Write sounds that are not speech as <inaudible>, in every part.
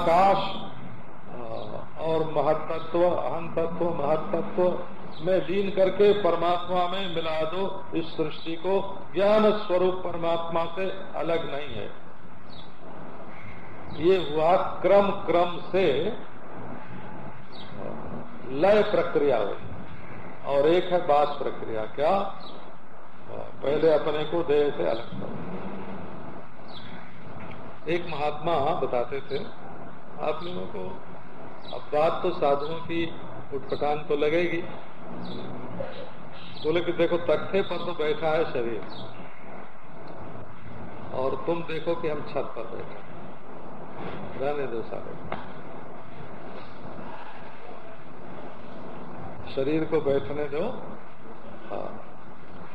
आकाश और महत्त्व अहम तत्व महत्त्व में लीन करके परमात्मा में मिला दो इस सृष्टि को। ज्ञान स्वरूप परमात्मा से अलग नहीं है। ये हुआ क्रम क्रम से लय प्रक्रिया हुई। और एक है बास प्रक्रिया। क्या? पहले अपने को देह से अलग एक महात्मा बताते थे आप लोगों को अब बात तो साधुओं की उठपटान तो लगेगी। बोले कि देखो तख्ते पर तो बैठा है शरीर। और तुम देखो कि हम छत पर बैठे रहने दो सारे। शरीर को बैठने दो। हाँ,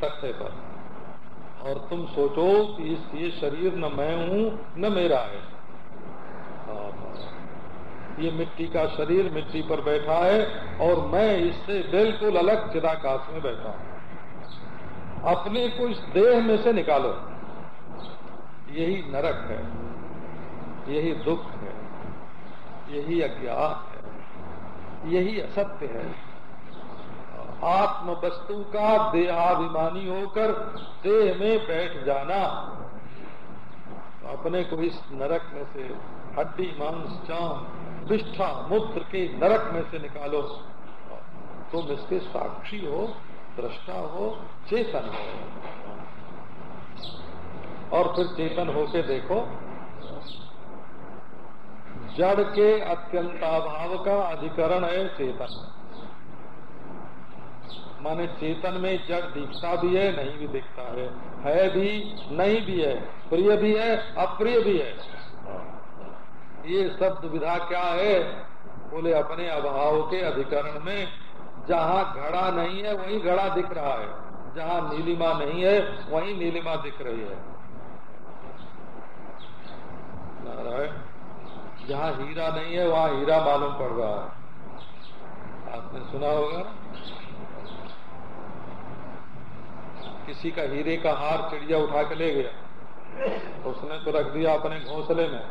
तख्ते पर। और तुम सोचो कि इस ये शरीर न मैं हूँ न मेरा है। ये मिट्टी का शरीर मिट्टी पर बैठा है और मैं इससे बिल्कुल अलग चिदाकाश में बैठा हूँ। अपने को इस देह में से निकालो। यही नरक है, यही दुख है, यही अज्ञान है, यही असत्य है। आत्म वस्तु का देहाभिमानी होकर देह में बैठ जाना। अपने को इस नरक में से हड्डी, मांस, चाम विष्ठा मूत्र के नरक में से निकालो। तुम इसके साक्षी हो, दृष्टा हो, चेतन हो। और फिर चेतन होके देखो, जड़ के अत्यंताभाव का अधिकरण है चेतन। माने चेतन में जड़ दिखता भी है, नहीं भी दिखता है। है भी, नहीं भी है। प्रिय भी है, अप्रिय भी है। ये सब दुविधा क्या है? बोले, अपने अभाव के अधिकरण में जहाँ घड़ा नहीं है, वहीं घड़ा दिख रहा है। जहाँ नीलिमा नहीं है, वहीं नीलिमा दिख रही है। जहाँ हीरा नहीं है, वहाँ हीरा मालूम पड़ रहा है। आपने सुना होगा किसी का हीरे का हार चिड़िया उठा के ले गया। उसने तो रख दिया अपने घोंसले में।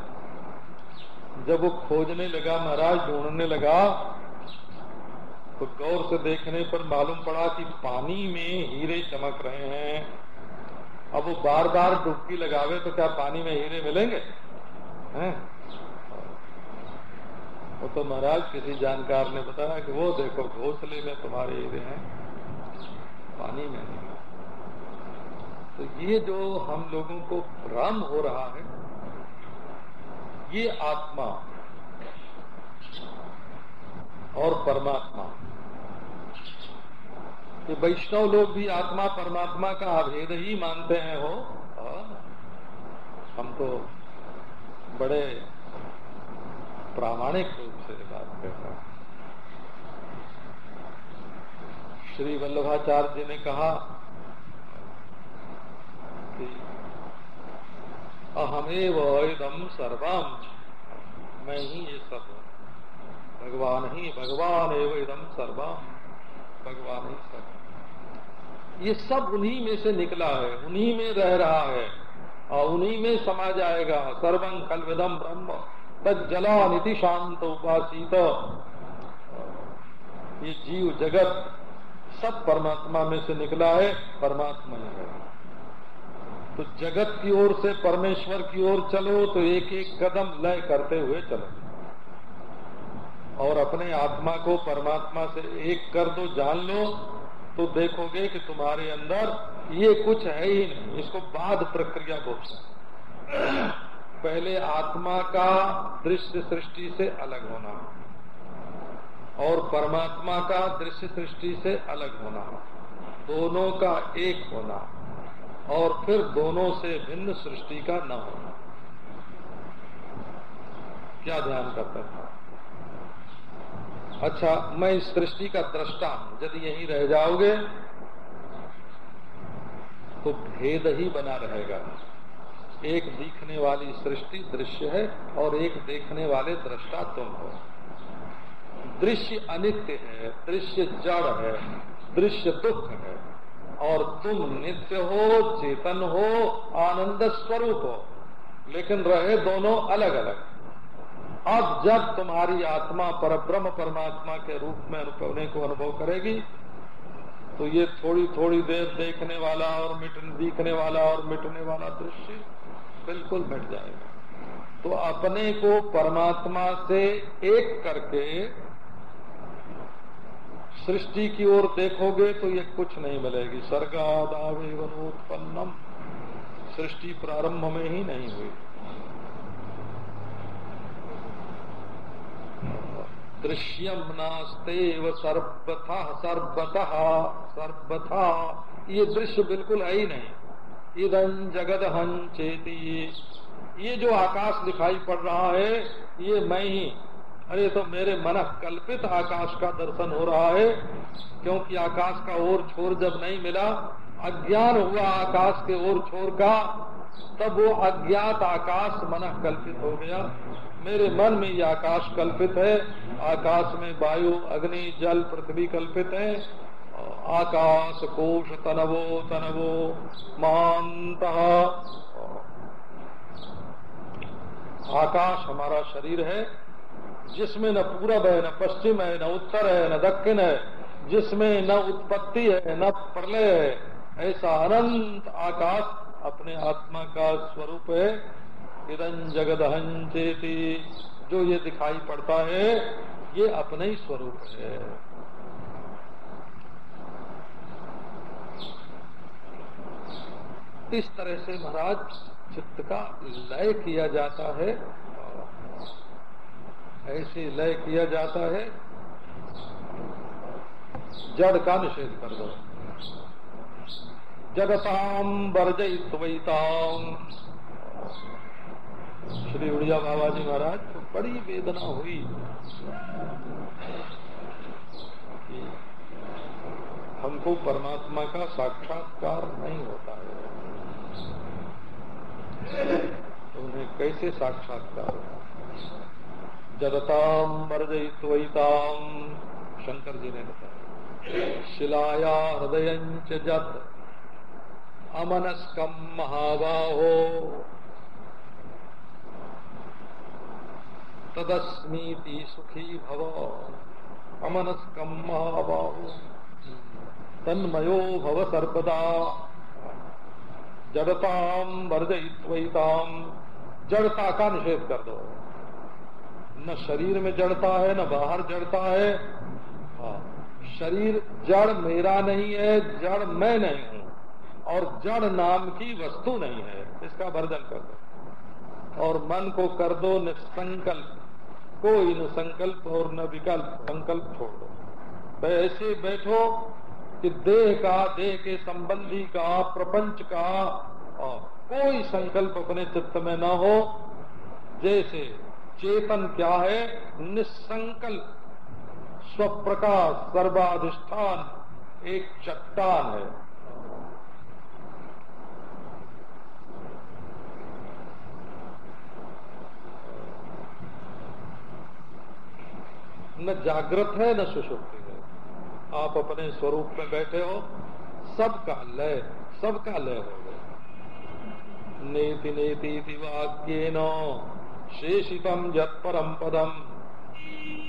जब वो खोजने लगा, महाराज ढूँढने लगा तो गौर से देखने पर मालूम पड़ा कि पानी में हीरे चमक रहे हैं। अब वो बार बार डुबकी लगावे तो क्या पानी में हीरे मिलेंगे? हैं? वो तो महाराज किसी जानकार ने बताया कि वो देखो, घोसले में तुम्हारे हीरे हैं। पानी में नहीं। तो ये जो हम लोगों को भ्रम हो रहा है, ये आत्मा और परमात्मा। ये वैष्णव लोग भी आत्मा, परमात्मा का अभेद ही मानते हैं, हो। हम तो बड़े प्रामाणिक रूप से बात कर रहे हैं। श्री वल्लभाचार्य जी ने कहा अहमेव इदम सर्वम मैं ही ये सब। भगवान ही भगवान एवं इदम सर्वम भगवान ही सब ये सब उन्हीं में से निकला है, उन्हीं में रह रहा है। और उन्हीं में समा जाएगा। सर्वं कलविदम ब्रह्म। तद जला नीति शांत उपासित। ये जीव जगत सब परमात्मा में से निकला है, परमात्मा ही है। तो जगत की ओर से परमेश्वर की ओर चलो तो एक एक कदम लय करते हुए चलो। और अपने आत्मा को परमात्मा से एक कर दो, जान लो तो देखोगे कि तुम्हारे अंदर ये कुछ है ही नहीं। इसको बाद प्रक्रिया बोलते पहले आत्मा का दृश्य सृष्टि से अलग होना और परमात्मा का दृश्य सृष्टि से अलग होना। दोनों का एक होना। और फिर दोनों से भिन्न सृष्टि का न होना। क्या ध्यान करते हैं? अच्छा मैं इस सृष्टि का दृष्टा हूँ। यदि यहीं रह जाओगे तो भेद ही बना रहेगा। एक दिखने वाली सृष्टि दृश्य है और एक देखने वाले दृष्टा तुम हो। दृश्य अनित्य है, दृश्य जड़ है, दृश्य दुख है। और तुम नित्य हो, चेतन हो, आनंद स्वरूप हो। लेकिन रहे दोनों अलग अलग अब जब तुम्हारी आत्मा पर ब्रह्म परमात्मा के रूप में अनुभवने को अनुभव करेगी तो ये थोड़ी थोड़ी देर देखने वाला और मिट, दिखने वाला और मिटने वाला दृश्य बिल्कुल मिट जाएगा। तो अपने को परमात्मा से एक करके सृष्टि की ओर देखोगे तो ये कुछ नहीं मिलेगी। सर्गादावेवनोत्पन्नम। सृष्टि प्रारंभ में ही नहीं हुई। दृश्यम नास्तेव सर्वथा सर्वतः सर्वथा। ये दृश्य बिल्कुल है ही नहीं। इदं जगद हं चेती। ये जो आकाश दिखाई पड़ रहा है, ये मैं ही अरे तो मेरे मन कल्पित आकाश का दर्शन हो रहा है, क्योंकि आकाश का ओर छोर जब नहीं मिला, अज्ञान हुआ आकाश के ओर छोर का, तब वो अज्ञात आकाश मन कल्पित हो गया। मेरे मन में ये आकाश कल्पित है, आकाश में वायु, अग्नि, जल, पृथ्वी कल्पित है। आकाश कोश तनवो तनवो महांत आकाश हमारा शरीर है जिसमें न पूरब है, न पश्चिम है, न उत्तर है, न दक्षिण है, जिसमें न उत्पत्ति है, न प्रलय है, ऐसा अनंत आकाश अपने आत्मा का स्वरूप है। इदन जगदहन चेती जो ये दिखाई पड़ता है, ये अपने ही स्वरूप है। इस तरह से महाराज चित्त का लय किया जाता है। ऐसे लय किया जाता है। जड़ का निषेध कर दो। जगताम वर्जयित्वताम श्री उड़िया बाबा जी महाराज को बड़ी वेदना हुई। हमको परमात्मा का साक्षात्कार नहीं होता है। तो उन्हें कैसे साक्षात्कार होगा? जगताम वर्जयित्वताम शंकर जी ने बताया। शिलाया हृदय जत अमनस्कम महाबाहो। तदस्मीति सुखी भव अमनस्कम महाबाहो। तन्मयो भव सर्वदा। जड़ताम वर्जयित्वताम जड़ता का निषेध कर दो। न शरीर में जड़ता है, न बाहर जड़ता है। हाँ शरीर जड़ मेरा नहीं है, जड़ मैं नहीं हूँ, और जड़ नाम की वस्तु नहीं है। इसका वर्जन कर दो। और मन को कर दो निसंकल्प। कोई न संकल्प और न विकल्प, संकल्प छोड़ दो। तो ऐसे बैठो कि देह का, देह के संबंधी का, प्रपंच का कोई संकल्प अपने चित्त में न हो। जैसे चेतन क्या है? निसंकल्प। स्वप्रकाश, सर्वाधिष्ठान, एक चट्टान है। न जागृत है, न सुषुप्ति है। आप अपने स्वरूप में बैठे हो, सबका लय सबका लय हो गया। नेति नेति वाक्य नो शेषितम यत्परम पदम।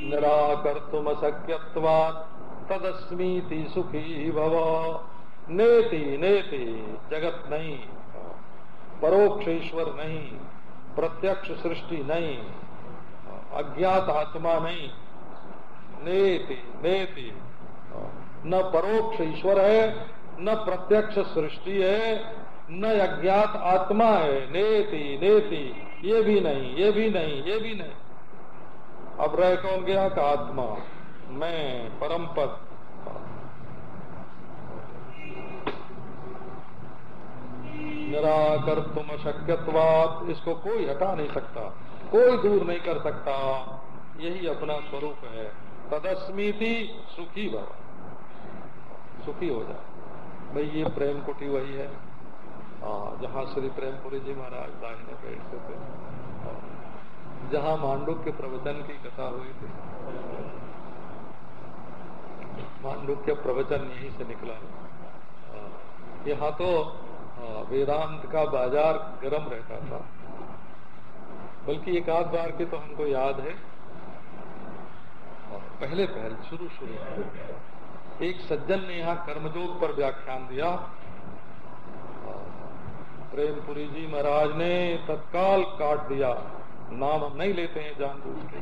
निराकर्तुमशक्यवाद तदस्मीति सुखी भव। नेति नेति, जगत नहीं। परोक्ष ईश्वर नहीं। प्रत्यक्ष सृष्टि नहीं। अज्ञात आत्मा नहीं। नेति नेति। न परोक्ष ईश्वर है, न प्रत्यक्ष सृष्टि है, न अज्ञात आत्मा है। नेति नेति। ये भी नहीं ये भी नहीं ये भी नहीं। अब रह कौन गया का आत्मा? मैं परम पद। निराकर तुम अशक्यवाद इसको कोई हटा नहीं सकता कोई दूर नहीं कर सकता। यही अपना स्वरूप है। तदस्मीति सुखी भव। सुखी हो जाए भाई ये प्रेम कुटी वही है हाँ, जहाँ श्री प्रेमपुरी जी महाराज दाहिने बैठते थे। जहाँ मांडुक के प्रवचन की कथा हुई थी। मांडुक के प्रवचन यहीं से निकला। हाँ, यहाँ तो वेदांत का बाज़ार गर्म रहता था। बल्कि एक आध बार के तो हमको याद है। पहले पहल शुरू शुरू एक सज्जन ने यहाँ कर्मजोग पर व्याख्यान दिया। प्रेमपुरी जी महाराज ने तत्काल काट दिया। नाम हम नहीं लेते हैं जानबूझ के,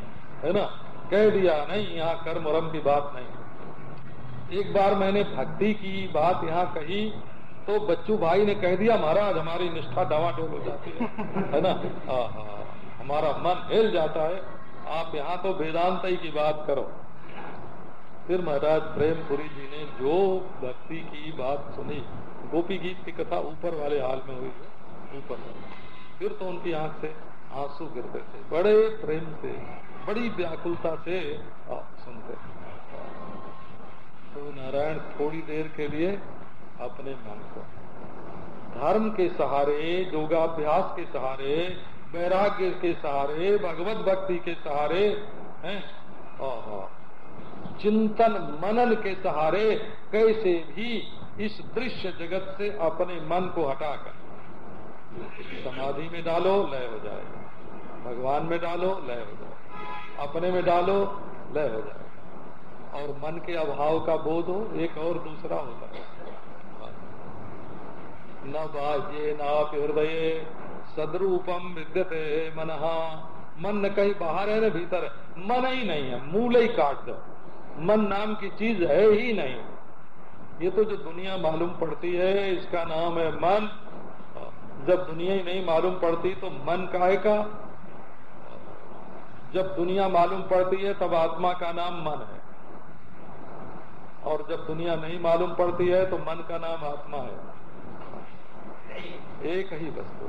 है ना? कह दिया, नहीं, यहाँ कर्म वरम की बात नहीं। एक बार मैंने भक्ति की बात यहाँ कही तो बच्चू भाई ने कह दिया, महाराज, हमारी निष्ठा डावाडोल हो जाती है। है ना? हमारा मन हिल जाता है। आप यहाँ तो वेदांत ही की बात करो। फिर महाराज प्रेमपुरी जी ने जो भक्ति की बात सुनी, गोपी गीत की कथा ऊपर वाले हाल में हुई है, ऊपर फिर तो उनकी आँख से आँसू गिरते थे। बड़े प्रेम से, बड़ी व्याकुलता से सुनते तो नारायण थोड़ी देर के लिए अपने मन को, धर्म के सहारे, योगाभ्यास के सहारे, वैराग्य के सहारे, भगवत भक्ति के सहारे, हैं? चिंतन मनन के सहारे कैसे भी इस दृश्य जगत से अपने मन को हटाकर समाधि में डालो, लय हो जाएगा भगवान में डालो, लय हो जाएगा अपने में डालो, लय हो जाएगा और मन के अभाव का बोध हो, एक और दूसरा होता है। न बाह्य न हृदय सदरूपम विद्यते मन। मन न कहीं बाहर है, न भीतर है। मन ही नहीं है, मूल ही काट दो। मन नाम की चीज़ है ही नहीं। ये तो जो दुनिया मालूम पड़ती है, इसका नाम है मन। जब दुनिया ही नहीं मालूम पड़ती तो मन काहे का? जब दुनिया मालूम पड़ती है, तब आत्मा का नाम मन है। और जब दुनिया नहीं मालूम पड़ती है तो मन का नाम आत्मा है। एक ही वस्तु।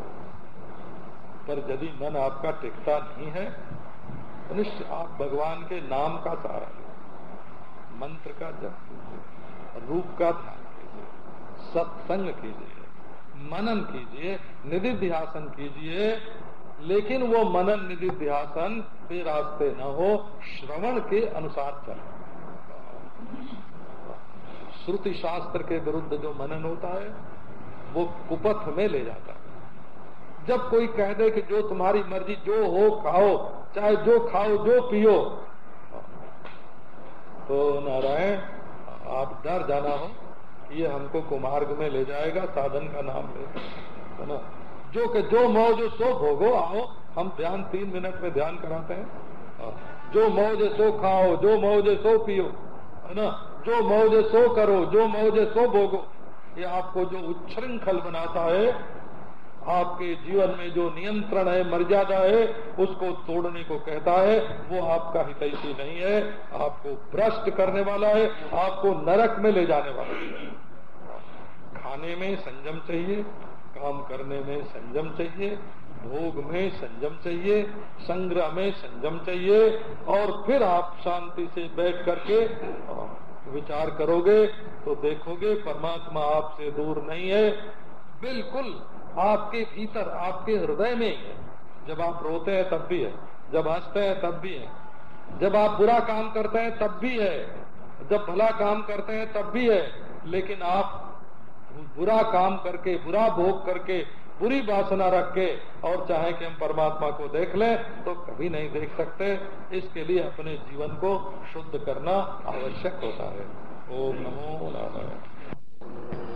पर यदि मन आपका टिकता नहीं है तो निश्चित आप भगवान के नाम का सहारा मंत्र का जप कीजिए, रूप का ध्यान कीजिए, सत्संग कीजिए, मनन कीजिए, निधिध्यासन कीजिए, लेकिन वो मनन निधिध्यासन पे रास्ते न हो, श्रवण के अनुसार चले। श्रुति शास्त्र के विरुद्ध जो मनन होता है, वो कुपथ में ले जाता है। जब कोई कह दे कि जो तुम्हारी मर्ज़ी, जो हो, खाओ, चाहे जो खाओ, जो पियो तो नारायण, आप डर जाना हो ये हमको कुमार्ग में ले जाएगा, साधन का नाम ले। है ना? जो के जो मौज सो भोगो आओ, हम ध्यान तीन मिनट में ध्यान कराते हैं। हाँ। जो मौज सो खाओ, जो मौज सो पियो, है ना? जो मौज सो करो, जो मौज सो भोगो, ये आपको जो उच्छृंखल बनाता है आपके जीवन में जो नियंत्रण है मर्यादा है, उसको तोड़ने को कहता है, वो आपका हितैषी नहीं है, आपको भ्रष्ट करने वाला है, आपको नरक में ले जाने वाला है। खाने में संयम चाहिए, काम करने में संयम चाहिए, भोग में संयम चाहिए, संग्रह में संयम चाहिए, और फिर आप शांति से बैठ करके विचार करोगे तो देखोगे परमात्मा आपसे दूर नहीं है। बिल्कुल आपके भीतर, आपके हृदय में ही है। जब आप रोते हैं, तब भी है। जब हँसते हैं, तब भी है। जब आप बुरा काम करते हैं, तब भी है। जब भला काम करते हैं, तब भी है। लेकिन आप बुरा काम करके, बुरा भोग करके, बुरी वासना रख के और चाहे कि हम परमात्मा को देख लें तो कभी नहीं देख सकते। इसके लिए अपने जीवन को शुद्ध करना आवश्यक होता है। ओम नमो नारायण।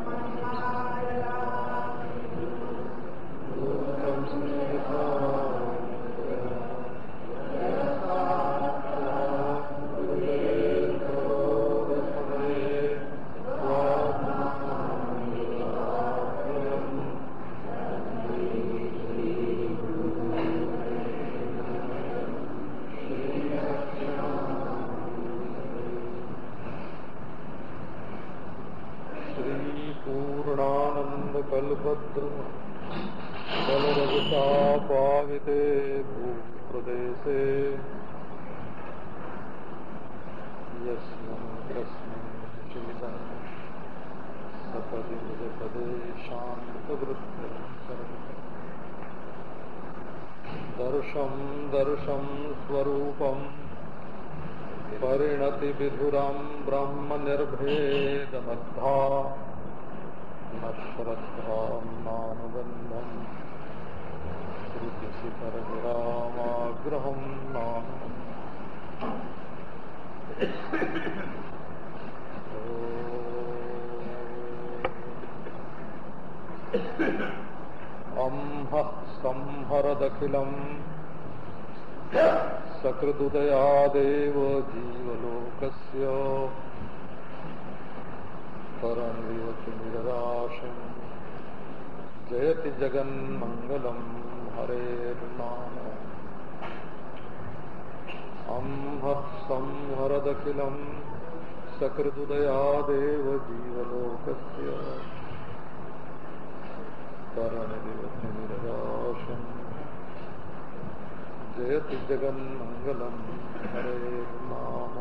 बलभद्र बलरजतापाविते भूप्रदेशे। यस्मिन् कस्मिन् चिलितं सपदि निजपदे शान्तवृत्तिं दर्शम दर्शम ब्रह्म निर्भेदमद्धा न श्रद्धा नानुबंधम श्रुतिशिखरविरामाग्रहम संहरदखिलम्। सकृदुदयादेव परनिवति निरराशम् जयति जगन्मङ्गलम् हरेर्नाम अम्ह संहरदखिलम् सकृदुदयादेव जीवलोकस्य। परनिवसनिरदाशम् जयति जगन्मङ्गलम् हरे नाम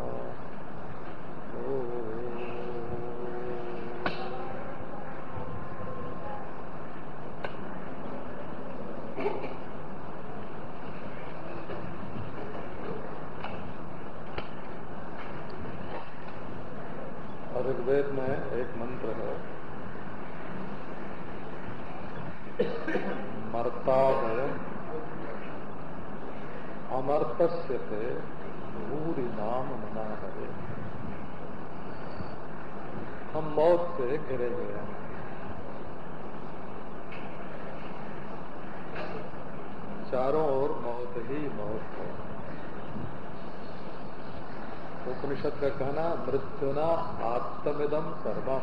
ऋग्वेद में एक मंत्र है मरता है अमर्तस्य से भूरी नाम मना करे हम मौत से घिरे हुए हैं चारों ओर मौत ही मौत है उपनिषद का कहना मृत्युना आत्मविदम सर्वा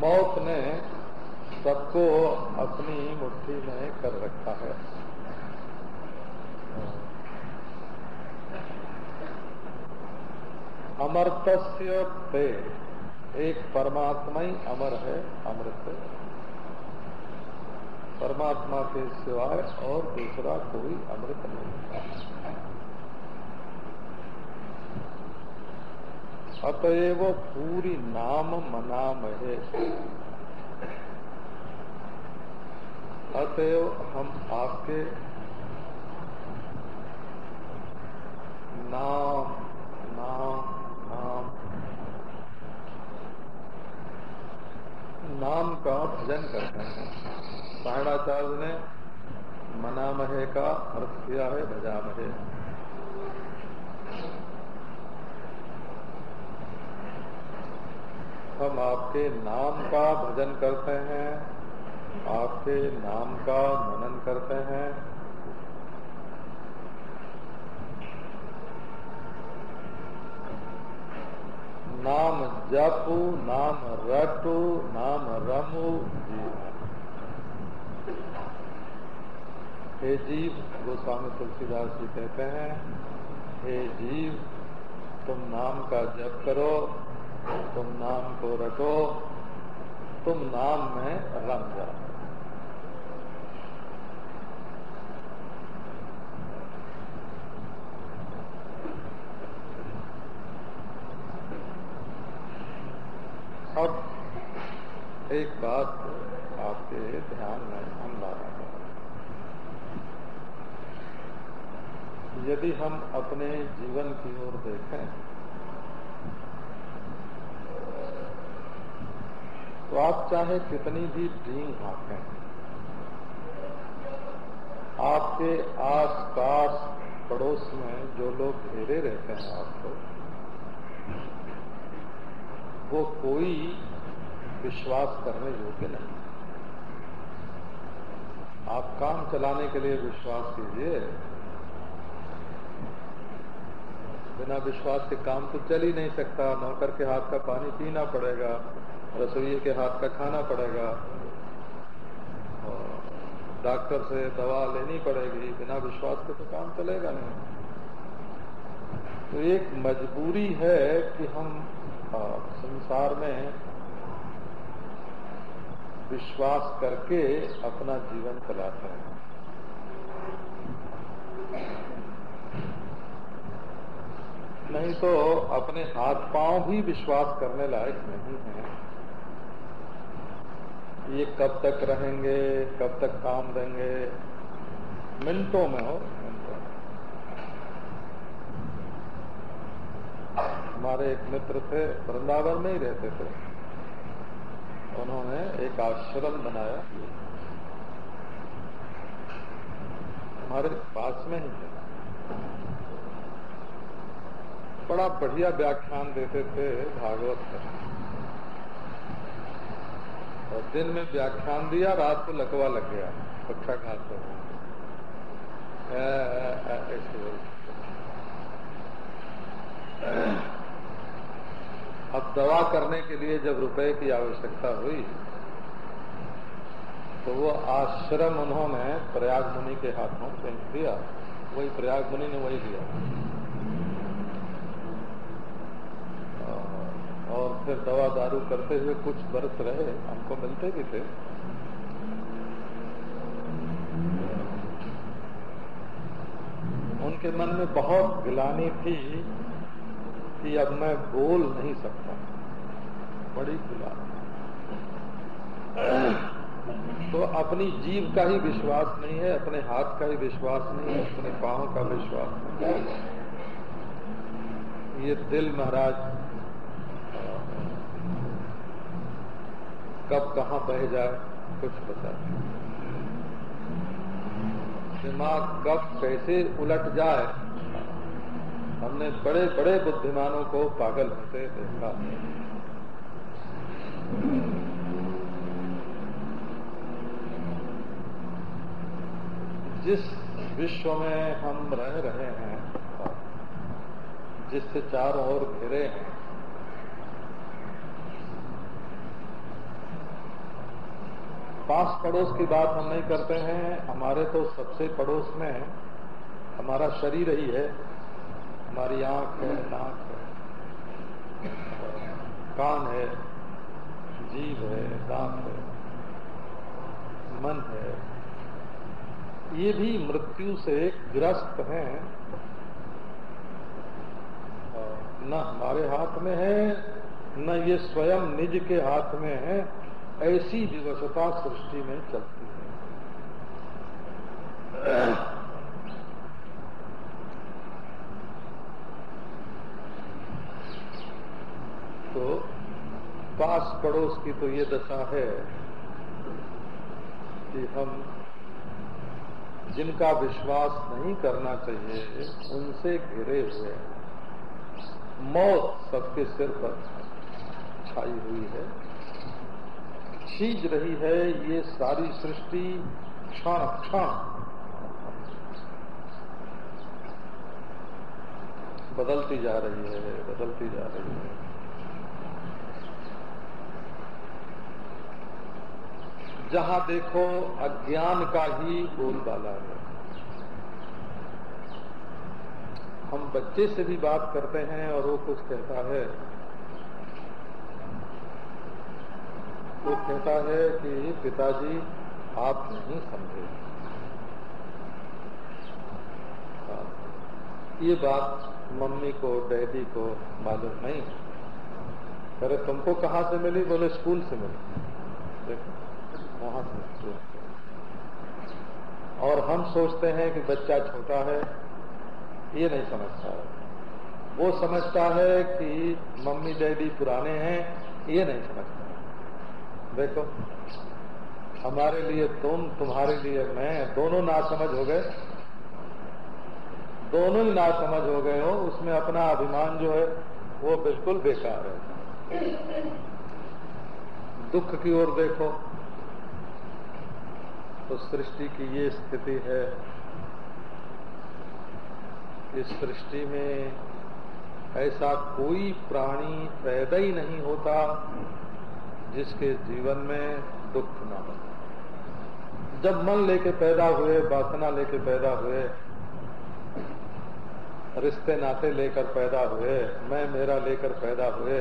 मौत ने सबको अपनी मुट्ठी में कर रखा है। अमर्तस्य पे एक परमात्मा ही अमर है, अमृत। परमात्मा के सिवाय और दूसरा कोई अमृत नहीं अतएव पूरी नाम मनाम है अतएव हम आपके नाम नाम नाम नाम का भजन करते हैं। सारणाचार्य ने मनामहे का अर्थ किया है, भजामहे। हम आपके नाम का भजन करते हैं, आपके नाम का मनन करते हैं। नाम जपु, नाम रटु, नाम रमु हे जीव, गोस्वामी तुलसीदास जी कहते हैं, हे जीव, तुम नाम का जप करो, तुम नाम को रटो तुम नाम में रंग जाओ अब एक बात आपके ध्यान में हम ला रहे हैं यदि हम अपने जीवन की ओर देखें तो कितनी भी ड्रीम हाँकें आपके आस पास पड़ोस में जो लोग घेरे रहते हैं आपको, वो कोई विश्वास करने योग्य नहीं। आप काम चलाने के लिए विश्वास कीजिए। बिना विश्वास के काम तो चल ही नहीं सकता। नौकर के हाथ का पानी पीना पड़ेगा। रसोई के हाथ का खाना पड़ेगा। और डॉक्टर से दवा लेनी पड़ेगी, बिना विश्वास के तो काम चलेगा नहीं। तो एक मजबूरी है कि हम संसार में विश्वास करके अपना जीवन चलाते हैं। नहीं तो अपने हाथ पाँव भी विश्वास करने लायक नहीं है। ये कब तक रहेंगे, कब तक काम देंगे? मिनटों में हो, मिनटों में। हमारे एक मित्र थे, वृंदावन में ही रहते थे। उन्होंने एक आश्रम बनाया। हमारे पास में ही बड़ा बढ़िया व्याख्यान देते थे भागवत। में और दिन में व्याख्यान दिया, रात को लकवा लग गया, पक्षाघात हो अब दवा करने के लिए जब रुपए की आवश्यकता हुई तो वो आश्रम उन्होंने प्रयाग मुनि के हाथों फेंक दिया वही प्रयाग मुनि ने वही दिया और फिर दवा दारू करते हुए कुछ बरस रहे, हमको मिलते भी थे। उनके मन में बहुत गिलानी थी कि अब मैं बोल नहीं सकता। बड़ी गिलानी। तो अपनी जीव का ही विश्वास नहीं है, अपने हाथ का ही विश्वास नहीं है, अपने पाँव का विश्वास नहीं है। ये दिल महाराज कब कहाँ बह जाए, कुछ पता नहीं। दिमाग कब कैसे उलट जाए, हमने बड़े बड़े बुद्धिमानों को पागल होते देखा। जिस विश्व में हम रह रहे हैं, जिससे चारों ओर घिरे हैं पास पड़ोस की बात हम नहीं करते हैं, हमारे तो सबसे पड़ोस में हमारा शरीर ही है, हमारी आँख है, नाक है, कान है, जीव है, दांत है, मन है। ये भी मृत्यु से ग्रस्त हैं। न हमारे हाथ में है, न ये स्वयं निज के हाथ में है। ऐसी विवशता सृष्टि में चलती है। तो पास पड़ोस की तो ये दशा है कि हम जिनका विश्वास नहीं करना चाहिए, उनसे घिरे हुए मौत सबके सिर पर छाई हुई है। छीज रही है ये सारी सृष्टि क्षण क्षण। बदलती जा रही है, बदलती जा रही है। जहाँ देखो अज्ञान का ही बोलबाला है। हम बच्चे से भी बात करते हैं और वो कुछ कहता है। वो कहता है कि पिताजी, आप नहीं समझे। ये बात मम्मी को, डैडी को मालूम नहीं। अरे, तुमको कहाँ से मिली? बोले, स्कूल से मिली। देखो, वहाँ से और हम सोचते हैं कि बच्चा छोटा है, ये नहीं समझता है। वो समझता है कि मम्मी, डैडी पुराने हैं, ये नहीं समझता। देखो, हमारे लिए तुम, तुम्हारे लिए मैं, दोनों ना समझ हो गए। दोनों ही ना समझ हो गए हो, उसमें अपना अभिमान जो है, वो बिल्कुल बेकार है। दुख की ओर देखो तो सृष्टि की ये स्थिति है इस सृष्टि में ऐसा कोई प्राणी पैदा ही नहीं होता जिसके जीवन में दुख न हो जब मन लेके पैदा हुए, वासना लेके पैदा हुए, रिश्ते नाते लेकर पैदा हुए, मैं मेरा लेकर पैदा हुए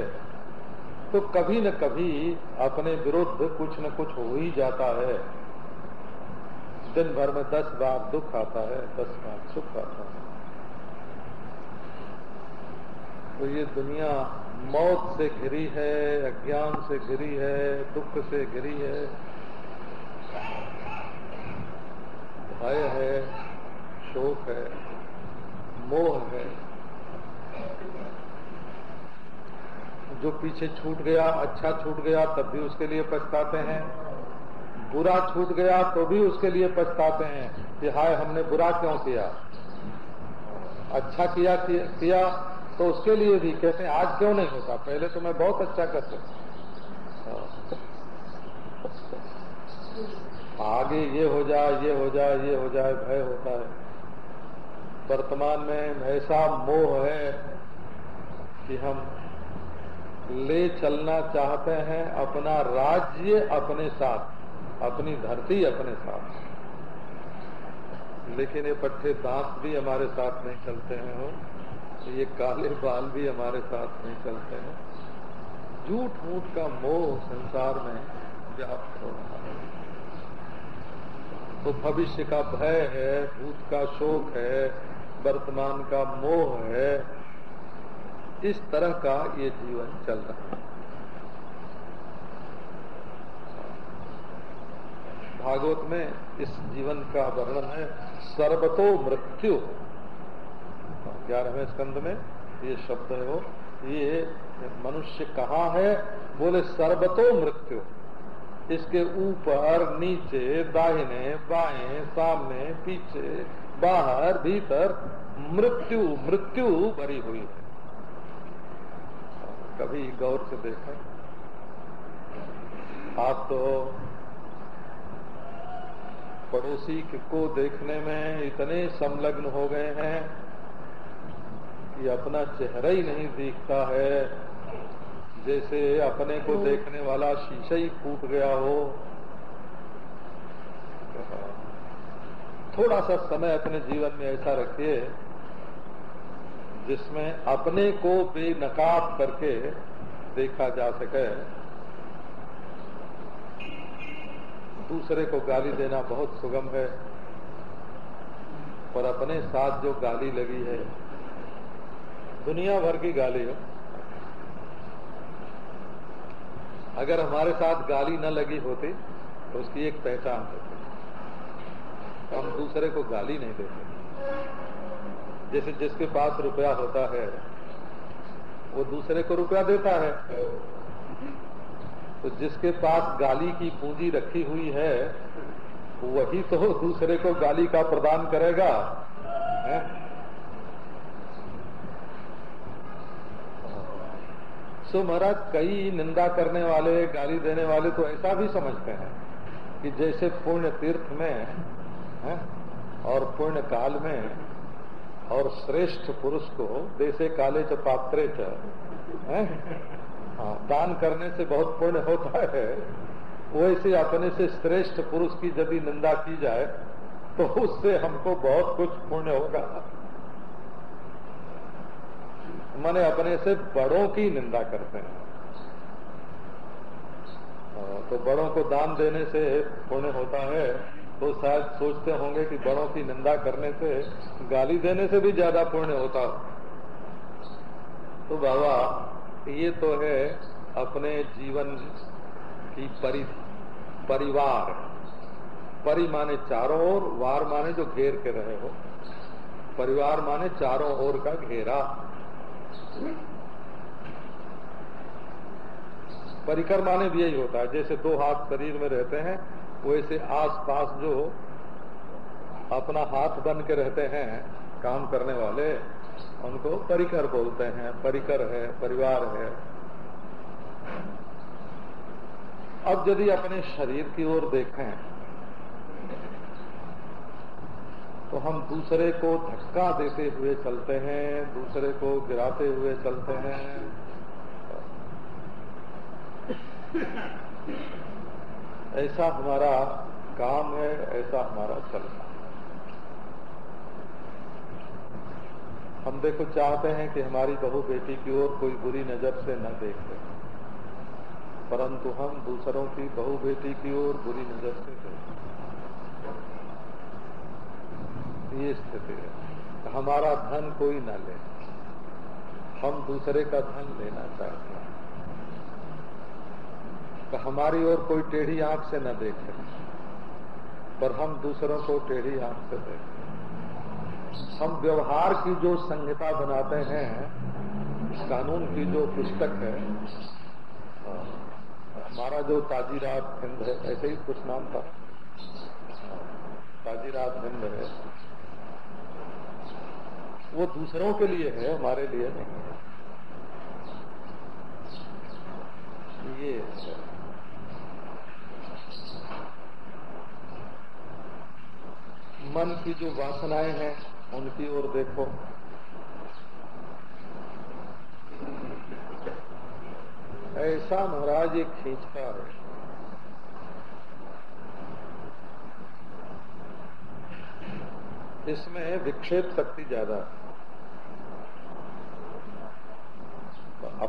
तो कभी न कभी अपने विरुद्ध कुछ न कुछ हो ही जाता है। दिन भर में दस बार दुख आता है, दस बार सुख आता है। तो ये दुनिया मौत से घिरी है, अज्ञान से घिरी है, दुख से घिरी है। भय है, शोक है, मोह है। जो पीछे छूट गया अच्छा छूट गया, तब भी उसके लिए पछताते हैं। बुरा छूट गया तो भी उसके लिए पछताते हैं कि हाय, हमने बुरा क्यों किया? अच्छा किया किया तो उसके लिए भी कहते हैं, आज क्यों नहीं होता पहले तो मैं बहुत अच्छा करते आगे ये हो जाए, ये हो जाए, ये हो जाए, भय होता है। वर्तमान में ऐसा मोह है कि हम ले चलना चाहते हैं अपना राज्य अपने साथ, अपनी धरती अपने साथ। लेकिन ये पट्टे दांत भी हमारे साथ नहीं चलते हैं हो ये काले बाल भी हमारे साथ नहीं चलते हैं। झूठ मूठ का मोह संसार में व्याप्त हो रहा है। तो भविष्य का भय है, भूत का शोक है, वर्तमान का मोह है, इस तरह का ये जीवन चल रहा है। भागवत में इस जीवन का वर्णन है, सर्वतो मृत्यु। ग्यारहवें स्कंद में ये शब्द है वो, ये मनुष्य कहाँ है? बोले, सर्वतो मृत्यु। इसके ऊपर, नीचे, दाहिने, बाएँ, सामने, पीछे, बाहर, भीतर, मृत्यु मृत्यु भरी हुई है। कभी गौर से देखा? आप तो पड़ोसी को देखने में इतने संलग्न हो गए हैं। कि अपना चेहरा ही नहीं दिखता है। जैसे अपने को देखने वाला शीशा ही फूट गया हो। थोड़ा सा समय अपने जीवन में ऐसा रखिए जिसमें अपने को बेनकाब करके देखा जा सके। दूसरे को गाली देना बहुत सुगम है पर अपने साथ जो गाली लगी है दुनिया भर की गाली हो। अगर हमारे साथ गाली न लगी होती तो उसकी एक पहचान होती। हम दूसरे को गाली नहीं देते। जैसे जिसके पास रुपया होता है, वो दूसरे को रुपया देता है। तो जिसके पास गाली की पूंजी रखी हुई है, वही तो दूसरे को गाली का प्रदान करेगा। है? सो महाराज कई निंदा करने वाले गाली देने वाले तो ऐसा भी समझते हैं कि जैसे पुण्य तीर्थ में है? और पुण्य काल में और श्रेष्ठ पुरुष को देशे काले च पात्रे च हाँ, दान करने से बहुत पुण्य होता है वैसे अपने से श्रेष्ठ पुरुष की यदि निंदा की जाए तो उससे हमको बहुत कुछ पुण्य होगा मैंने अपने से बड़ों की निंदा करते हैं। तो बड़ों को दान देने से पुण्य होता है तो शायद सोचते होंगे कि बड़ों की निंदा करने से गाली देने से भी ज़्यादा पुण्य होता तो बाबा ये तो है अपने जीवन की परि, परिवार। परि माने चारों ओर वार माने जो घेर के रहे हो। परिवार माने चारों ओर का घेरा। परिकर माने भी यही होता है, जैसे दो हाथ शरीर में रहते हैं, वैसे आस पास जो अपना हाथ बन के रहते हैं, काम करने वाले, उनको परिकर बोलते हैं, परिकर है, परिवार है। अब यदि अपने शरीर की ओर देखें तो हम दूसरे को धक्का देते हुए चलते हैं, दूसरे को गिराते हुए चलते हैं। ऐसा हमारा काम है, ऐसा हमारा चलना। हम देखो, चाहते हैं कि हमारी बहू बेटी की ओर कोई बुरी नज़र से न देखे। परंतु हम दूसरों की बहू बेटी की ओर बुरी नज़र से देखें। ये स्थिति है। हमारा धन कोई ना ले। हम दूसरे का धन लेना चाहते हैं। तो हमारी ओर कोई टेढ़ी आँख से न देखे, पर हम दूसरों को टेढ़ी आँख से देखें। हम व्यवहार की जो संहिता बनाते हैं, कानून की जो पुस्तक है, हमारा जो ताजीरात हिंद है, ऐसे ही कुछ नाम था। ताजीरात हिंद है। वो दूसरों के लिए है, हमारे लिए नहीं है। ये मन की जो वासनाएँ हैं, उनकी ओर देखो। ऐसा महाराज एक खींचता है। इसमें विक्षेप शक्ति ज़्यादा तो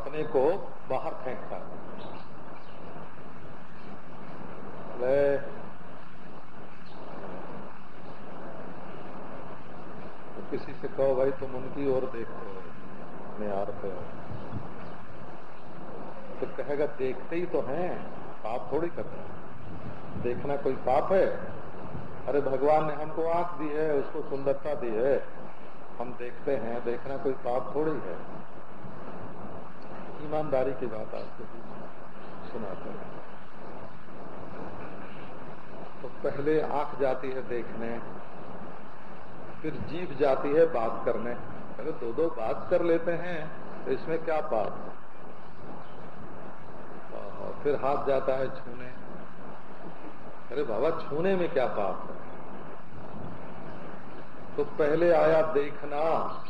अपने को बाहर फेंकता है। तो किसी से कहो, भाई, तुम उनकी ओर देखते हो निहारते हो। तो कहेगा, देखते ही तो हैं, पाप थोड़ी करते हैं। देखना कोई पाप है? अरे, भगवान ने हमको आँख दी है, उसको सुंदरता दी है। हम देखते हैं, देखना कोई पाप थोड़ी है। ईमानदारी की बात आपको सुनाते हैं। तो पहले आँख जाती है देखने, फिर जीभ जाती है बात करने। अगर दो दो बात कर लेते हैं तो इसमें क्या बात? फिर हाथ जाता है छूने। अरे बाबा, छूने में क्या पाप है? तो पहले आया देखना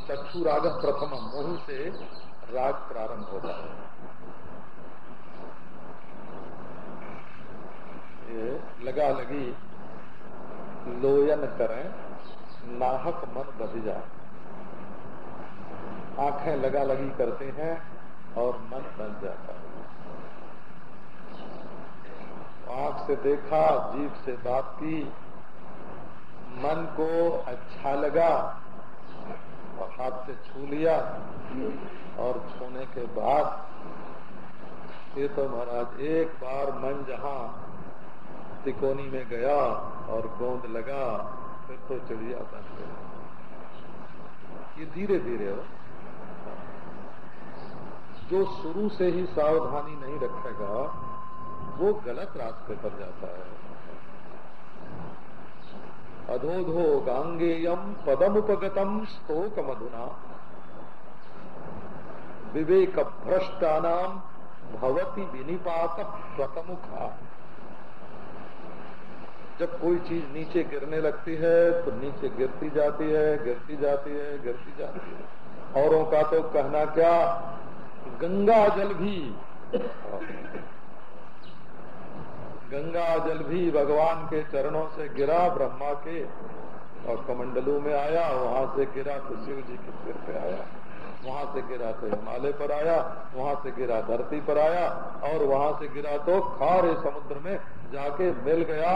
चक्षु राग प्रथम वहीं से राग प्रारंभ होता है। ये लगा लगी लोयन करें, नाहक मन बध जाए। आँखें लगा लगी करते हैं और मन बन जाता है। आँख से देखा जीव से बात की, मन को अच्छा लगा हाथ से छू लिया और छूने के बाद ये तो महाराज एक बार मन जहाँ तिकोनी में गया और गोंद लगा, फिर तो चिड़िया बन गए ये धीरे धीरे हो। जो शुरू से ही सावधानी नहीं रखेगा, वो गलत रास्ते पर जाता है। अधोधो गांगेयम पदमुपगतम स्तोक मधुना विवेक भ्रष्टानाम भवती विनिपात स्वतमुखा जब कोई चीज़ नीचे गिरने लगती है तो नीचे गिरती जाती है, गिरती जाती है, गिरती जाती है। औरों का तो कहना क्या? गंगा जल भी। गंगा जल भी भगवान के चरणों से गिरा, ब्रह्मा के और कमंडलू में आया, वहाँ से गिरा तो शिव जी के सिर पे आया। वहाँ से गिरा तो हिमालय पर आया, वहाँ से गिरा धरती पर आया और वहाँ से गिरा तो खारे समुद्र में जाके मिल गया।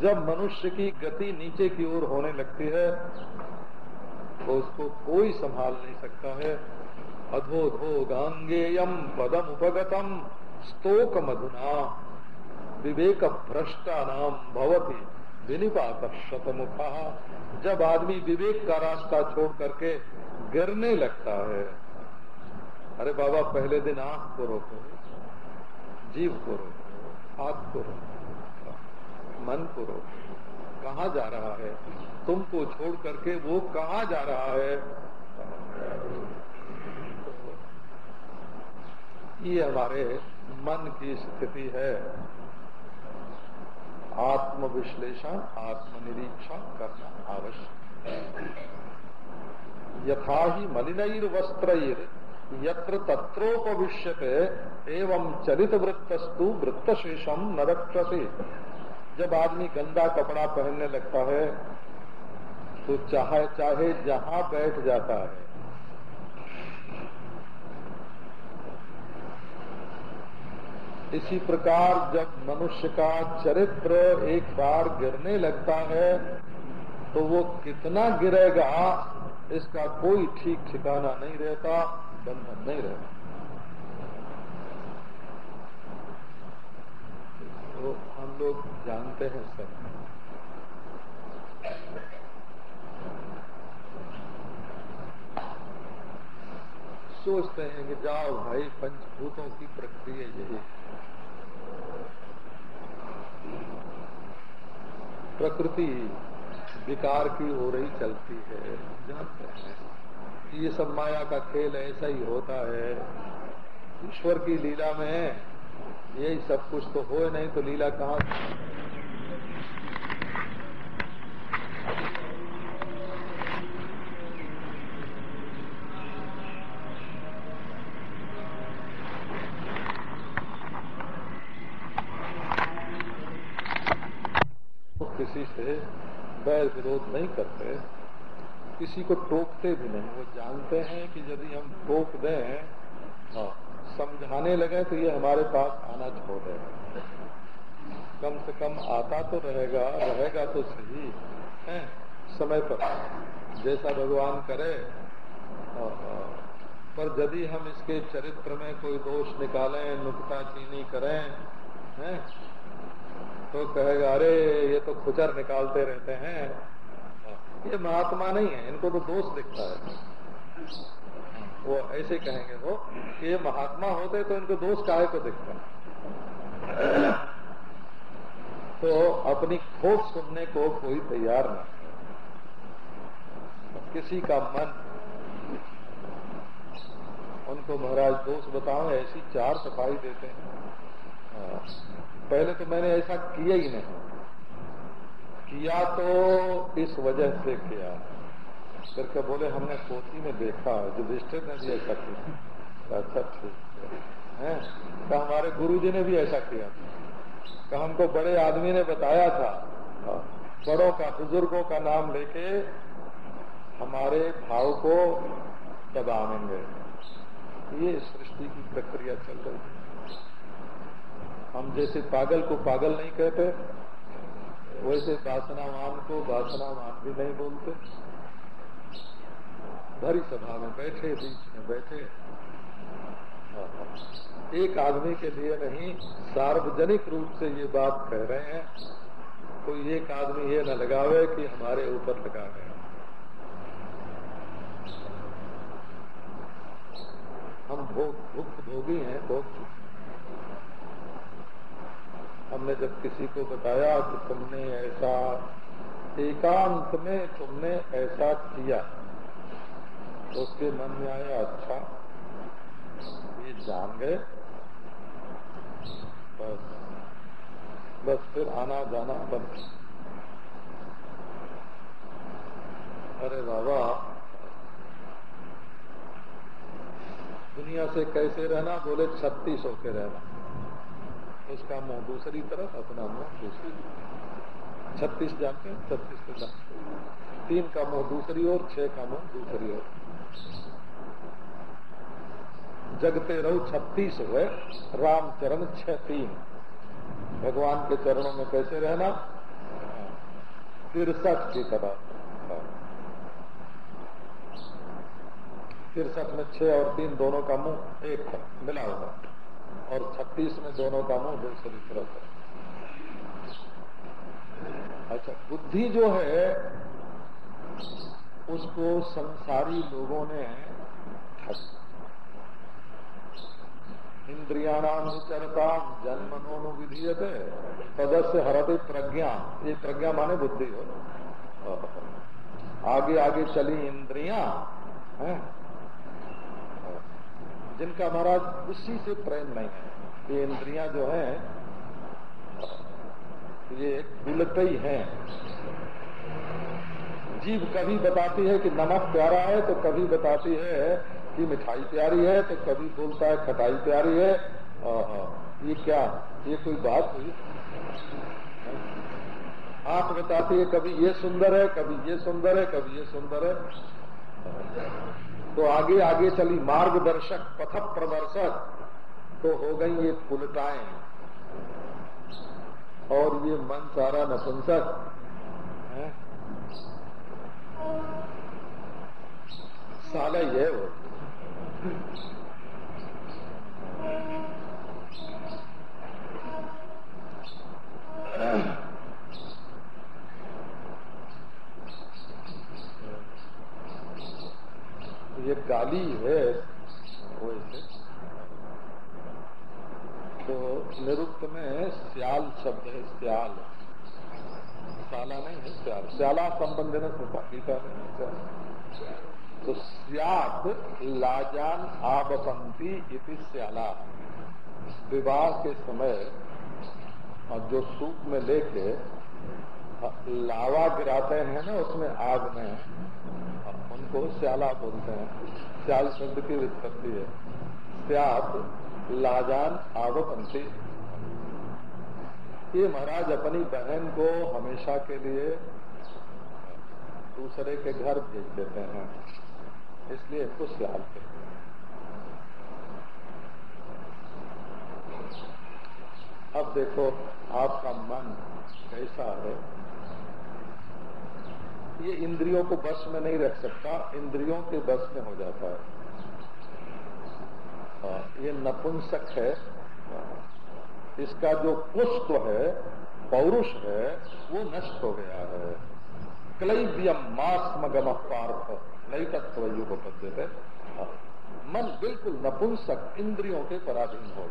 जब मनुष्य की गति नीचे की ओर होने लगती है तो उसको कोई संभाल नहीं सकता है। अधो धो गांगेयम पदम उपगतम स्तोक मधुना विवेक भ्रष्टा नाम भवती। विनिपात शतमुखा जब आदमी विवेक का रास्ता छोड़ करके गिरने लगता है, अरे बाबा, पहले दिन आँख को रोको, जीव को रोको, हाथ को रोको, मन को रोको। कहा जा रहा है? तुमको छोड़ करके वो कहा जा रहा है? ये हमारे मन की स्थिति है। आत्मविश्लेषण, आत्मनिरीक्षण करना आवश्यक। यथा ही मलिन वस्त्र यत्र तत्रोपविश्यते, एवं चरित वृत्तस्तु वृत्तशेषम न रक्षते जब आदमी गंदा कपड़ा पहनने लगता है तो चाहे चाहे जहाँ बैठ जाता है इसी प्रकार जब मनुष्य का चरित्र एक बार गिरने लगता है तो वो कितना गिरेगा, इसका कोई ठीक ठिकाना नहीं रहता, बंधन नहीं रहता। तो हम लोग जानते हैं सब। सोचते हैं कि जाओ भाई, पंचभूतों की प्रक्रिया यही प्रकृति विकार की हो रही चलती है, जानते हैं। ये सब माया का खेल ऐसा ही होता है। ईश्वर की लीला में यही सब कुछ तो हो नहीं तो लीला कहाँ किसी से बैर विरोध नहीं करते किसी को टोकते भी नहीं। वो जानते हैं कि यदि हम टोक दें हाँ समझाने लगे तो ये हमारे पास आना छोड़ देगा। कम से कम आता तो रहेगा रहेगा तो सही है समय पर। जैसा भगवान करे हाँ, हाँ। पर यदि हम इसके चरित्र में कोई दोष निकालें नुकता चीनी करें हैं तो कहेगा, अरे, ये तो खुचर निकालते रहते हैं। ये महात्मा नहीं है, इनको तो दोष दिखता है। वो ऐसे कहेंगे वो, कि ये महात्मा होते तो इनको दोष काहे को दिखता? है तो अपनी खोज सुनने को कोई तैयार नहीं किसी का मन, उनको महाराज दोष बताओ, ऐसी चार सफ़ाई देते हैं। हाँ। पहले तो मैंने ऐसा किया ही नहीं। किया तो इस वजह से किया। करके बोले, हमने कोठी में देखा युधिष्ठिर ने भी ऐसा किया। अच्छा ठीक है। तो हमारे गुरु जी ने भी ऐसा किया। था हमको बड़े आदमी ने बताया था, बड़ों का, बुज़ुर्गों का नाम लेके हमारे भाव को दबावेंगे ये सृष्टि की प्रक्रिया चल रही है। हम जैसे पागल को पागल नहीं कहते, वैसे वासनावान को वासनावान भी नहीं बोलते। भरी सभा में बैठे, बीच में बैठे। एक आदमी के लिए नहीं, सार्वजनिक रूप से ये बात कह रहे हैं, कोई एक आदमी ये न लगावे कि हमारे ऊपर लगा गए हम भोग, भुक्त भोगी हैं, भोग हमने जब किसी को बताया कि तुमने ऐसा, एकांत में तुमने ऐसा किया तो उसके मन में आया अच्छा ये जान गए, बस बस फिर आना जाना बंद। अरे बाबा, दुनिया से कैसे रहना, बोले छत्तीस होके रहना। उसका मुँह दूसरी तरफ़ अपना मुँह दूसरी छत्तीस हैं छत्तीस के साथ तीन का मुँह दूसरी ओर, छह का मुँह दूसरी ओर। जगते रहो छत्तीस हुए, राम चरण छह तीन। भगवान के चरणों में कैसे रहना? तिरसठ की तरह। तिरसठ में छह और तीन, दोनों का मुँह एक मिला होगा और 36 में दोनों का मुँह दूसरी तरफ़ है अच्छा बुद्धि जो है, उसको संसारी लोगों ने इंद्रियाणाम चरता जन्म विधीयत, तदस्य हरते प्रज्ञा। ये प्रज्ञा माने बुद्धि हो। आगे आगे चली इंद्रिया, है? जिनका महाराज उसी से प्रेम नहीं है। ये इंद्रियाँ जो है, ये ही है। जीव कभी बताती है कि नमक प्यारा है तो कभी बताती है कि मिठाई प्यारी है तो कभी बोलता है खटाई प्यारी है। ये क्या? ये कोई बात हुई? आँख बताती है, कभी ये सुंदर है, कभी ये सुंदर है, कभी ये सुंदर है। तो आगे आगे चली मार्गदर्शक पथ प्रदर्शक तो हो गई ये पुलटाएँ। और ये मन सारा नपुंसक साला ही है। वो ये गाली है वैसे तो निरुक्त में स्याल शब्द है, स्याल। साला नहीं है, स्याल। स्याला संबंध न गीता में तो स्यात लाजान आबसंती इति स्याला। विवाह के समय जो सूप में लेके लावा गिराते हैं ना, उसमें आग में। उनको श्याला बोलते हैं। श्याल शब्द की उत्पत्ति है। स्यात, लाजान आवपंथी ये महाराज अपनी बहन को हमेशा के लिए दूसरे के घर भेज देते हैं। इसलिए इसको श्याल कहते हैं। अब देखो, आपका मन कैसा है? ये इंद्रियों को बस में नहीं रख सकता, इंद्रियों के बस में हो जाता है। ये नपुंसक है। इसका जो पुष्प है, पौरुष है, वो नष्ट हो गया है। क्लैव्यम मास्मगम पार्थ नहीं तत्वयु को पद्य है। मन बिल्कुल नपुंसक, इंद्रियों के पराधीन हो।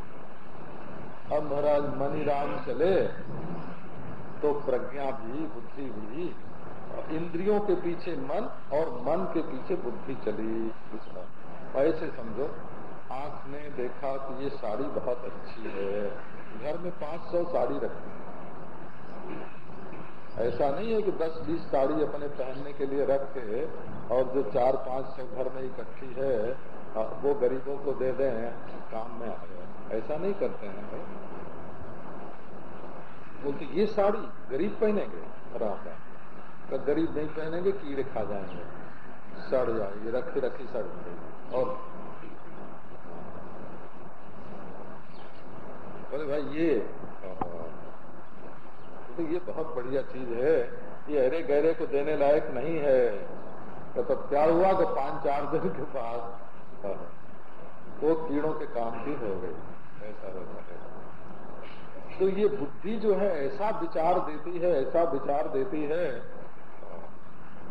अब महाराज मनीराम चले तो प्रज्ञा भी, बुद्धि भी इंद्रियों के पीछे मन और मन के पीछे बुद्धि चली। इसमें ऐसे समझो, आँख ने देखा कि ये साड़ी बहुत अच्छी है। घर में पाँच सौ साड़ी रखती है। ऐसा नहीं है कि दस बीस साड़ी अपने पहनने के लिए रख के और जो चार पाँच सौ घर में इकट्ठी है वो गरीबों को दे दें, काम में आ जाए। ऐसा नहीं करते हैं भाई। बोलते, ये साड़ी गरीब पहनेंगे? राम राम। तो गरीब नहीं पहनेंगे, कीड़े खा जाएँगे। सड़ जाएगी, रखी रखी सड़ जाएगी। और बोले, भाई, ये तो ये बहुत बढ़िया चीज़ है। ये अरे गहरे को देने लायक नहीं है। तो तब क्या हुआ कि पाँच चार दिन के बाद वो कीड़ों के काम भी हो गई ऐसा होता है। तो ये बुद्धि जो है, ऐसा विचार देती है, ऐसा विचार देती है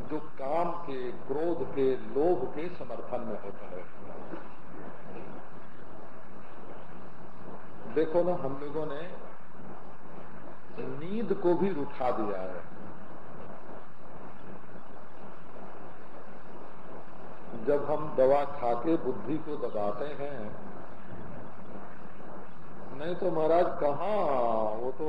जो काम के, क्रोध के, लोभ के समर्थन में होता है। देखो ना, हम लोगों ने नींद को भी उठा दिया है। जब हम दवा खा के बुद्धि को दबाते हैं, नहीं तो महाराज कहा? वो तो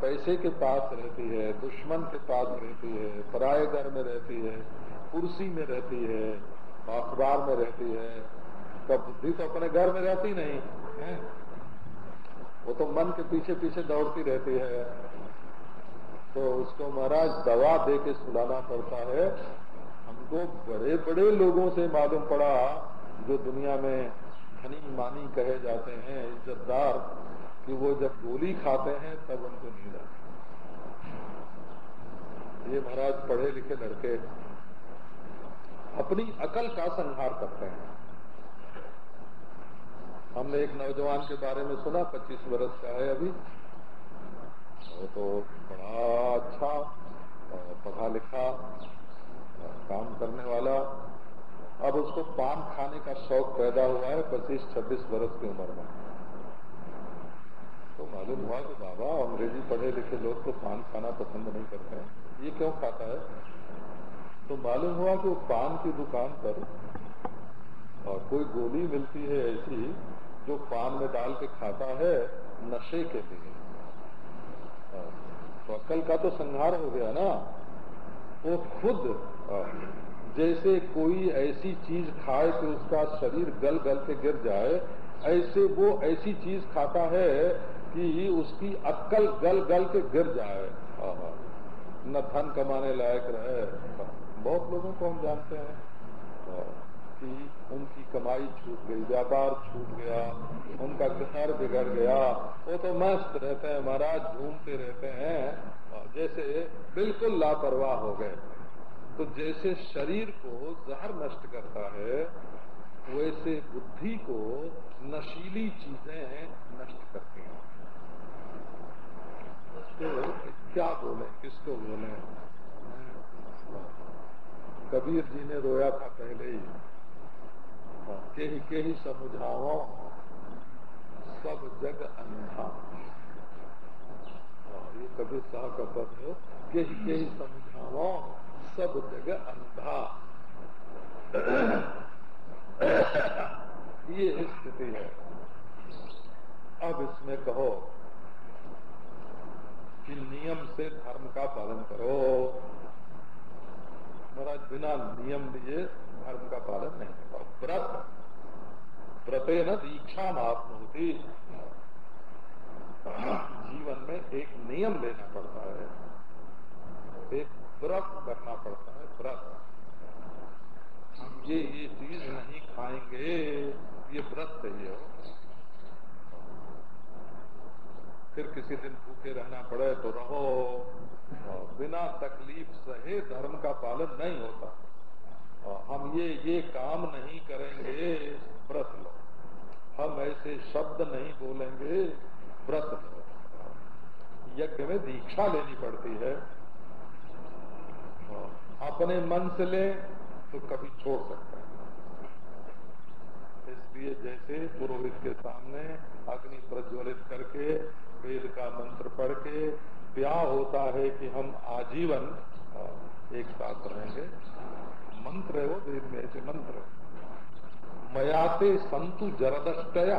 पैसे के पास रहती है, दुश्मन के पास रहती है पराये घर में रहती है, कुर्सी में रहती है, अखबार में रहती है तो बुद्धि तो अपने घर में रहती नहीं, है? वो तो मन के पीछे पीछे दौड़ती रहती है। तो उसको महाराज दवा दे के सुलाना पड़ता है। हमको बड़े बड़े लोगों से मालूम पड़ा जो दुनिया में धनी मानी कहे जाते हैं, इज्जतदार कि वो जब गोली खाते हैं, तब उनको नींद आती ये महाराज पढ़े लिखे लड़के अपनी अकल का संहार करते हैं। हमने एक नौजवान के बारे में सुना 25 वर्ष का है अभी। वो तो बड़ा अच्छा पढ़ा लिखा, काम करने वाला। अब उसको पान खाने का शौक पैदा हुआ है पच्चीस छब्बीस वर्ष की उम्र में। तो मालूम हुआ कि बाबा अंग्रेज़ी पढ़े लिखे लोग तो पान खाना पसंद नहीं करते हैं। ये क्यों खाता है? तो मालूम हुआ कि वो पान की दुकान पर और कोई गोली मिलती है ऐसी जो पान में डाल के खाता है, नशे के लिए। तो अक्ल का तो संहार हो गया ना। वो खुद जैसे कोई ऐसी चीज़ खाए कि उसका शरीर गल गल के गिर जाए, ऐसे वो ऐसी चीज़ खाता है कि उसकी अक्कल गल गल के गिर जाए। न धन कमाने लायक रहे। बहुत लोगों को हम जानते हैं। कि उनकी कमाई छूट गई, व्यापार छूट गया, उनका घर बिगड़ गया। वो तो मस्त रहते हैं, महाराज घूमते रहते हैं। जैसे बिल्कुल लापरवाह हो गए। तो जैसे शरीर को जहर नष्ट करता है, वैसे बुद्धि को नशीली चीज़ें नष्ट करती हैं, क्या बोले? किसको बोले? कबीर जी ने रोया था पहले ही। के ही के ही समझाओ। सब जग अंधा ये कभी साह का पद हो। के ही के ही समझाओ। सब जग अंधा <coughs> ये स्थिति है। अब इसमें कहो कि नियम से धर्म का पालन करो। महाराज, बिना नियम लिए धर्म का पालन नहीं होगा व्रत व्रते न दीक्षा होती जीवन में एक नियम लेना पड़ता है। एक व्रत करना पड़ता है, व्रत। हम ये ये चीज़ नहीं खाएँगे। ये व्रत चाहिए हो। फिर किसी दिन भूखे रहना पड़े तो रहो। बिना तकलीफ़ सहे धर्म का पालन नहीं होता। हम ये ये काम नहीं करेंगे व्रत लो। हम ऐसे शब्द नहीं बोलेंगे व्रत लो। यज्ञ में दीक्षा लेनी पड़ती है। अपने मन से ले तो कभी छोड़ सकते। इसलिए जैसे पुरोहित के सामने अग्नि प्रज्वलित करके, वेद का मंत्र पढ़ के प्या होता है कि हम आजीवन एक साथ रहेंगे। मंत्र है वो, वेद में ऐसे मंत्र मयाते संतु जरदष्टया।